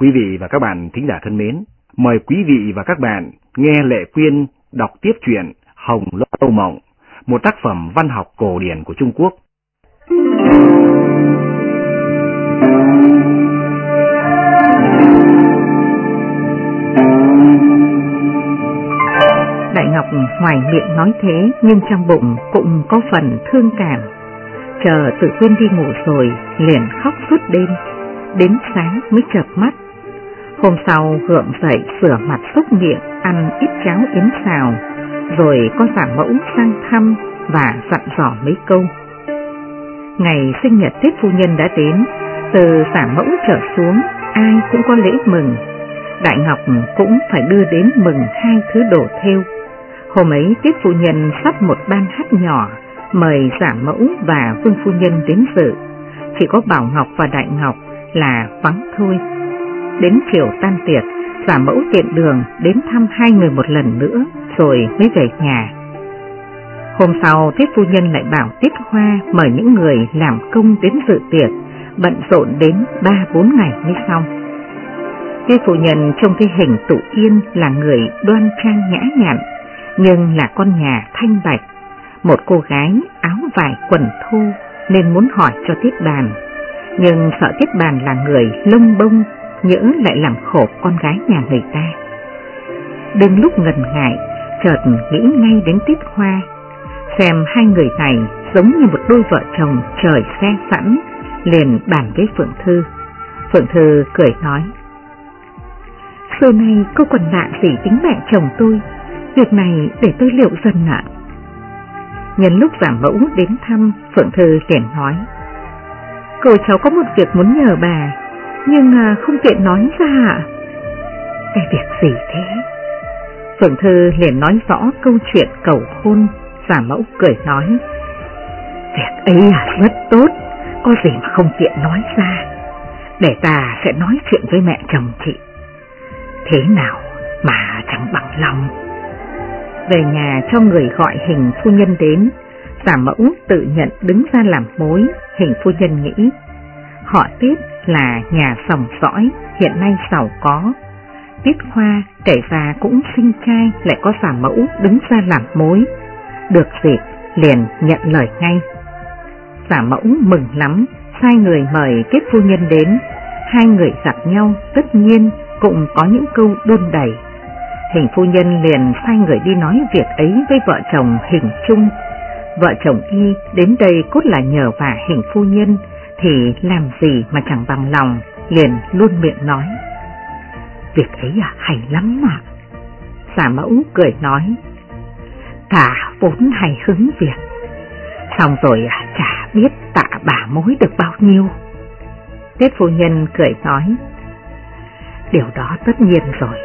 Quý vị và các bạn thính giả thân mến, mời quý vị và các bạn nghe Lệ Quyên đọc tiếp truyện Hồng Lâu Mộng, một tác phẩm văn học cổ điển của Trung Quốc. Đại Ngọc ngoài miệng nói thế nhưng trong bụng cũng có phần thương cảm. Chờ tự quên đi ngủ rồi, liền khóc suốt đêm, đến sáng mới chợp mắt. Hôm sau Hượng dậy sửa mặt xúc miệng, ăn ít cháo yến xào, rồi có giả mẫu sang thăm và dặn dò mấy câu. Ngày sinh nhật Tết Phu Nhân đã đến, từ giả mẫu trở xuống, ai cũng có lễ mừng. Đại Ngọc cũng phải đưa đến mừng hai thứ đồ theo. Hôm ấy Tiết Phu Nhân sắp một ban hát nhỏ, mời giả mẫu và Vương Phu Nhân đến dự. Chỉ có Bảo Ngọc và Đại Ngọc là vắng thôi. Đến kiểu tan tiệc, giả mẫu tiện đường đến thăm hai người một lần nữa rồi mới về nhà. Hôm sau Tiết Phu Nhân lại bảo Tiết Hoa mời những người làm công đến dự tiệc, bận rộn đến 3-4 ngày mới xong. Tiết Phu Nhân trông cái hình tụ yên là người đoan trang nhã nhặn, nhưng là con nhà thanh bạch, một cô gái áo vải quần thu nên muốn hỏi cho Tiết Bàn, nhưng sợ Tiết Bàn là người lông bông, nhỡ lại làm khổ con gái nhà người ta. Đừng lúc ngần ngại, chợt nghĩ ngay đến Tiết Hoa, xem hai người này giống như một đôi vợ chồng trời xe sẵn, liền bàn với Phượng Thư. Phượng Thư cười nói, Xưa nay cô còn lạ gì tính mẹ chồng tôi, việc này để tôi liệu dần ạ. Nhân lúc giả mẫu đến thăm, Phượng Thư liền nói, Cô cháu có một việc muốn nhờ bà, nhưng à, không tiện nói ra. Cái việc gì thế? Phượng Thư liền nói rõ câu chuyện cầu hôn, giả mẫu cười nói, Việc ấy à rất tốt, có gì mà không tiện nói ra, để ta sẽ nói chuyện với mẹ chồng chị. Thế nào mà chẳng bằng lòng. Về nhà cho người gọi hình phu nhân đến, giả mẫu tự nhận đứng ra làm mối, hình phu nhân nghĩ. Họ Tiết là nhà sòng sõi, hiện nay giàu có. Tiết Hoa kể ra cũng sinh trai lại có giả mẫu đứng ra làm mối. Được dịp liền nhận lời ngay. Giả mẫu mừng lắm, sai người mời kết Phu Nhân đến. Hai người gặp nhau tất nhiên cũng có những câu đôn đầy. Hình phu nhân liền sai người đi nói việc ấy với vợ chồng hình trung Vợ chồng y đến đây cốt là nhờ vả hình phu nhân thì làm gì mà chẳng bằng lòng, liền luôn miệng nói. Việc ấy à hay lắm mà. Giả mẫu cười nói, ta vốn hay hứng việc, xong rồi à, chả biết tạ bà mối được bao nhiêu. Tết phu nhân cười nói, điều đó tất nhiên rồi,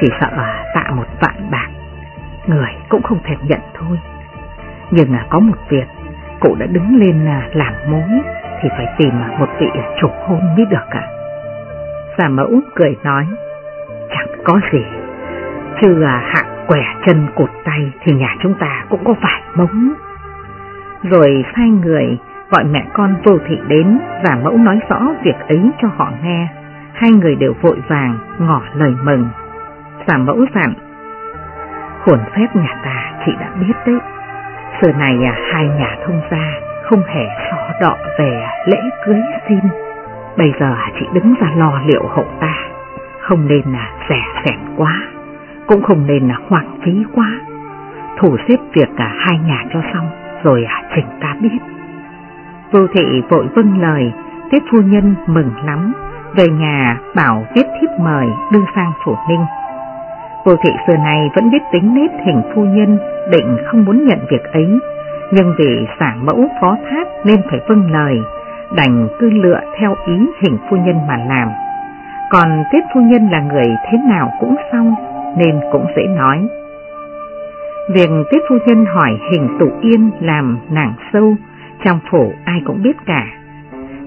chỉ sợ à, tạ một vạn bạc, người cũng không thèm nhận thôi. Nhưng à, có một việc, cụ đã đứng lên là làm mối thì phải tìm một vị chủ hôn mới được cả. Giả mẫu cười nói, chẳng có gì, chứ à, hạng quẻ chân cột tay thì nhà chúng ta cũng có phải mống. Rồi sai người gọi mẹ con vô thị đến, giả mẫu nói rõ việc ấy cho họ nghe. Hai người đều vội vàng ngỏ lời mừng. Giả mẫu dặn, hồn phép nhà ta chị đã biết đấy. xưa này à, hai nhà thông gia không hề so đọ về lễ cưới xin. Bây giờ chị đứng ra lo liệu hậu ta, không nên là rẻ rẻn quá, cũng không nên là hoang phí quá. Thủ xếp việc cả hai nhà cho xong, rồi à, trình ta biết. Vô thị vội vâng lời, tiếp phu nhân mừng lắm, về nhà bảo viết thiếp mời đưa sang phủ ninh. Vô thị xưa này vẫn biết tính nết hình phu nhân, định không muốn nhận việc ấy, nhưng vì sản mẫu phó thác nên phải vâng lời, đành cứ lựa theo ý hình phu nhân mà làm. Còn Tiết phu nhân là người thế nào cũng xong nên cũng dễ nói. Việc Tiết phu nhân hỏi hình tụ yên làm nàng sâu, trong phủ ai cũng biết cả.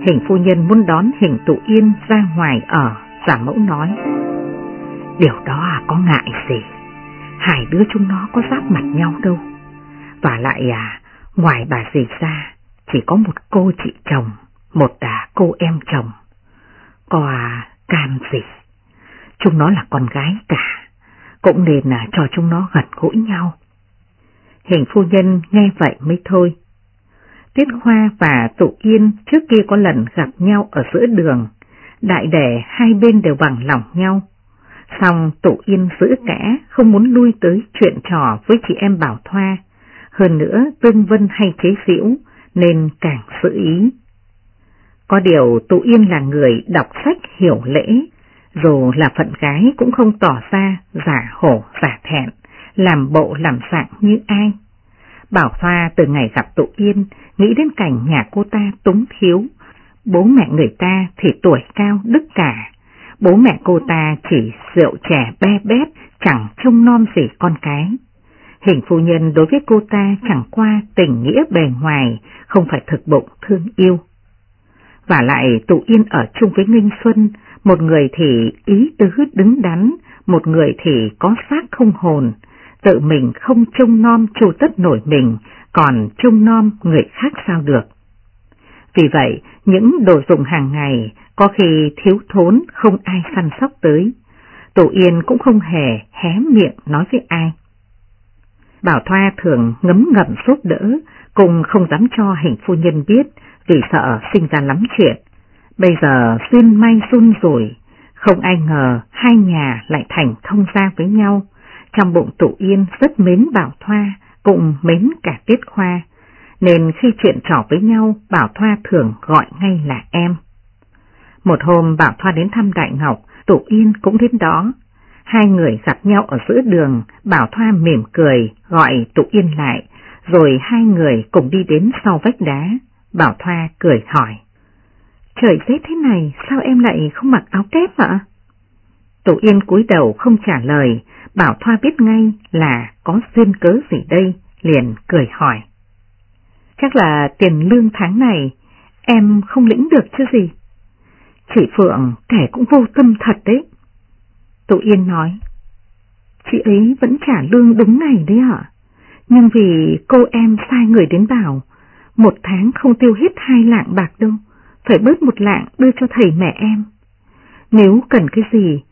Hình phu nhân muốn đón hình tụ yên ra ngoài ở, giả mẫu nói. Điều đó à có ngại gì, hai đứa chúng nó có giáp mặt nhau đâu. Và lại à, Ngoài bà dì ra, chỉ có một cô chị chồng, một đà cô em chồng. Có à, can gì chúng nó là con gái cả, cũng nên là cho chúng nó gần gũi nhau. Hình phu nhân nghe vậy mới thôi. Tiết Khoa và Tụ Yên trước kia có lần gặp nhau ở giữa đường, đại đệ hai bên đều bằng lòng nhau. Xong Tụ Yên giữ kẽ không muốn lui tới chuyện trò với chị em Bảo Thoa, hơn nữa Tương Vân hay chế giễu nên càng sự ý. Có điều Tụ Yên là người đọc sách hiểu lễ, dù là phận gái cũng không tỏ ra giả hổ giả thẹn, làm bộ làm dạng như ai. Bảo Hoa từ ngày gặp Tụ Yên nghĩ đến cảnh nhà cô ta túng thiếu, bố mẹ người ta thì tuổi cao đức cả, bố mẹ cô ta chỉ rượu trẻ be bét chẳng trông non gì con cái. Hình phu nhân đối với cô ta chẳng qua tình nghĩa bề ngoài, không phải thực bụng thương yêu. Và lại tụ yên ở chung với Ninh Xuân, một người thì ý tứ đứng đắn, một người thì có xác không hồn, tự mình không trông nom chu tất nổi mình, còn trông nom người khác sao được. Vì vậy, những đồ dùng hàng ngày có khi thiếu thốn không ai săn sóc tới. Tổ Yên cũng không hề hé miệng nói với ai. Bảo Thoa thường ngấm ngầm giúp đỡ, cùng không dám cho hình phu nhân biết vì sợ sinh ra lắm chuyện. Bây giờ duyên may run rồi, không ai ngờ hai nhà lại thành thông gia với nhau. Trong bụng tụ yên rất mến Bảo Thoa, cũng mến cả Tiết Khoa, nên khi chuyện trò với nhau Bảo Thoa thường gọi ngay là em. Một hôm Bảo Thoa đến thăm Đại Ngọc, Tụ Yên cũng đến đó. Hai người gặp nhau ở giữa đường, Bảo Thoa mỉm cười, gọi Tụ Yên lại, rồi hai người cùng đi đến sau vách đá. Bảo Thoa cười hỏi. Trời rét thế này, sao em lại không mặc áo kép ạ? Tụ Yên cúi đầu không trả lời, Bảo Thoa biết ngay là có duyên cớ gì đây, liền cười hỏi. Chắc là tiền lương tháng này em không lĩnh được chứ gì? Chị Phượng kẻ cũng vô tâm thật đấy. Tụ Yên nói, chị ấy vẫn trả lương đúng ngày đấy ạ, nhưng vì cô em sai người đến bảo, một tháng không tiêu hết hai lạng bạc đâu, phải bớt một lạng đưa cho thầy mẹ em. Nếu cần cái gì,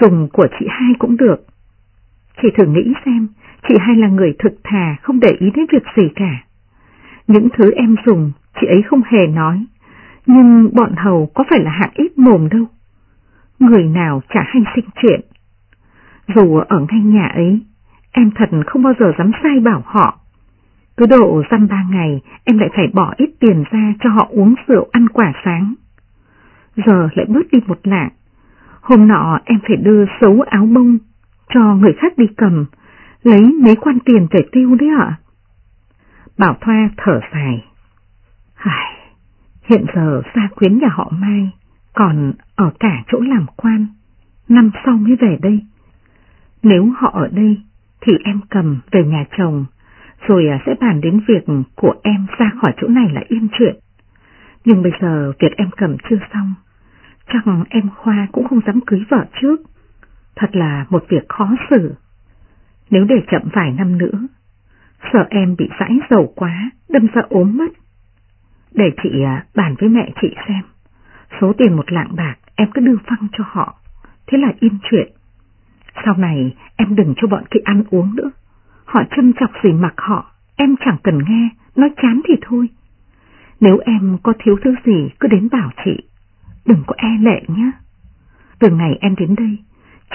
dùng của chị hai cũng được. Chị thử nghĩ xem, chị hai là người thực thà không để ý đến việc gì cả. Những thứ em dùng, chị ấy không hề nói, nhưng bọn hầu có phải là hạng ít mồm đâu. Người nào chả hay sinh chuyện. Dù ở ngay nhà ấy, em thật không bao giờ dám sai bảo họ. Cứ độ dăm ba ngày, em lại phải bỏ ít tiền ra cho họ uống rượu ăn quả sáng. Giờ lại bớt đi một lạng. Hôm nọ em phải đưa xấu áo bông cho người khác đi cầm, lấy mấy quan tiền để tiêu đấy ạ. Bảo Thoa thở dài. Hài, hiện giờ gia quyến nhà họ Mai còn ở cả chỗ làm quan, năm sau mới về đây. Nếu họ ở đây thì em cầm về nhà chồng, rồi à, sẽ bàn đến việc của em ra khỏi chỗ này là yên chuyện. Nhưng bây giờ việc em cầm chưa xong, chắc em Khoa cũng không dám cưới vợ trước. Thật là một việc khó xử. Nếu để chậm vài năm nữa, sợ em bị rãi dầu quá, đâm ra ốm mất. Để chị à, bàn với mẹ chị xem, số tiền một lạng bạc em cứ đưa phăng cho họ, thế là yên chuyện. Sau này em đừng cho bọn kia ăn uống nữa, họ châm chọc gì mặc họ, em chẳng cần nghe, nói chán thì thôi. Nếu em có thiếu thứ gì cứ đến bảo chị, đừng có e lệ nhé. Từ ngày em đến đây,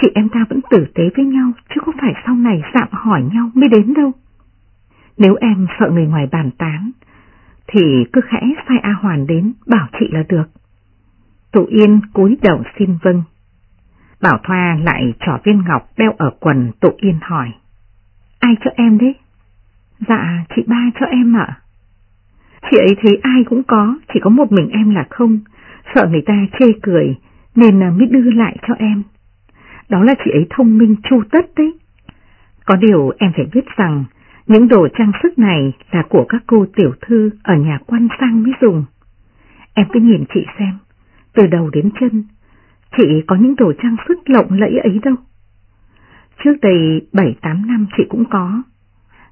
chị em ta vẫn tử tế với nhau, chứ không phải sau này dạm hỏi nhau mới đến đâu. Nếu em sợ người ngoài bàn tán, thì cứ khẽ sai A Hoàn đến bảo chị là được. Tụ Yên cúi đầu xin vâng. Bảo Thoa lại trỏ viên ngọc đeo ở quần Tụ Yên hỏi. Ai cho em đấy? Dạ, chị ba cho em ạ. Chị ấy thấy ai cũng có, chỉ có một mình em là không, sợ người ta chê cười, nên ờ, mới đưa lại cho em. Đó là chị ấy thông minh chu tất đấy. Có điều em phải biết rằng, những đồ trang sức này là của các cô tiểu thư ở nhà quan sang mới dùng. Em cứ nhìn chị xem, từ đầu đến chân, chị có những đồ trang sức lộng lẫy ấy đâu. Trước đây 7-8 năm chị cũng có,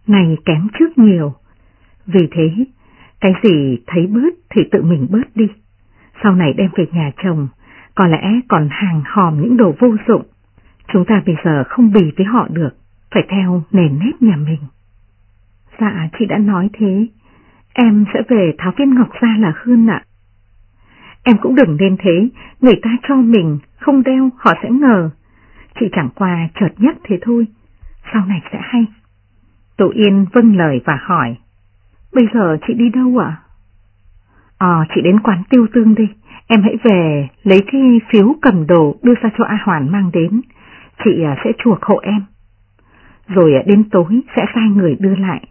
này kém trước nhiều. Vì thế, cái gì thấy bớt thì tự mình bớt đi. Sau này đem về nhà chồng, có lẽ còn hàng hòm những đồ vô dụng, Chúng ta bây giờ không bì với họ được, phải theo nền nếp nhà mình. Dạ, chị đã nói thế. Em sẽ về tháo viên ngọc ra là hơn ạ. Em cũng đừng nên thế, người ta cho mình, không đeo họ sẽ ngờ. Chị chẳng qua chợt nhắc thế thôi, sau này sẽ hay. Tổ Yên vâng lời và hỏi, bây giờ chị đi đâu ạ? Ờ, chị đến quán tiêu tương đi, em hãy về lấy cái phiếu cầm đồ đưa ra cho A Hoàn mang đến, chị à, sẽ chuộc hộ em. Rồi à, đến tối sẽ sai người đưa lại.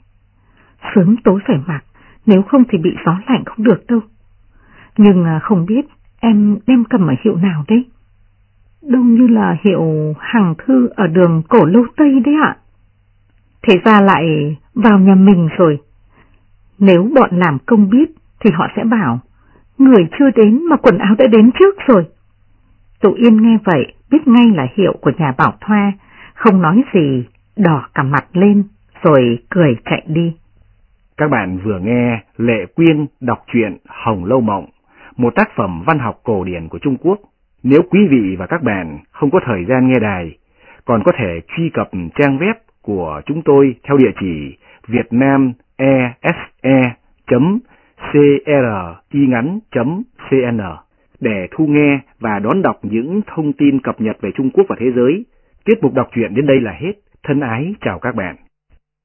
Sớm tối phải mặc, nếu không thì bị gió lạnh không được đâu. Nhưng à, không biết em đem cầm ở hiệu nào đấy? Đông như là hiệu hàng thư ở đường cổ lâu Tây đấy ạ. Thế ra lại vào nhà mình rồi. Nếu bọn làm công biết thì họ sẽ bảo, người chưa đến mà quần áo đã đến trước rồi. Tụ Yên nghe vậy, biết ngay là hiệu của nhà bảo thoa, không nói gì, đỏ cả mặt lên, rồi cười chạy đi. Các bạn vừa nghe Lệ Quyên đọc truyện Hồng Lâu Mộng, một tác phẩm văn học cổ điển của Trung Quốc. Nếu quý vị và các bạn không có thời gian nghe đài, còn có thể truy cập trang web của chúng tôi theo địa chỉ vietnamese.cringắn.cn để thu nghe và đón đọc những thông tin cập nhật về Trung Quốc và thế giới. Tiết mục đọc truyện đến đây là hết. Thân ái chào các bạn.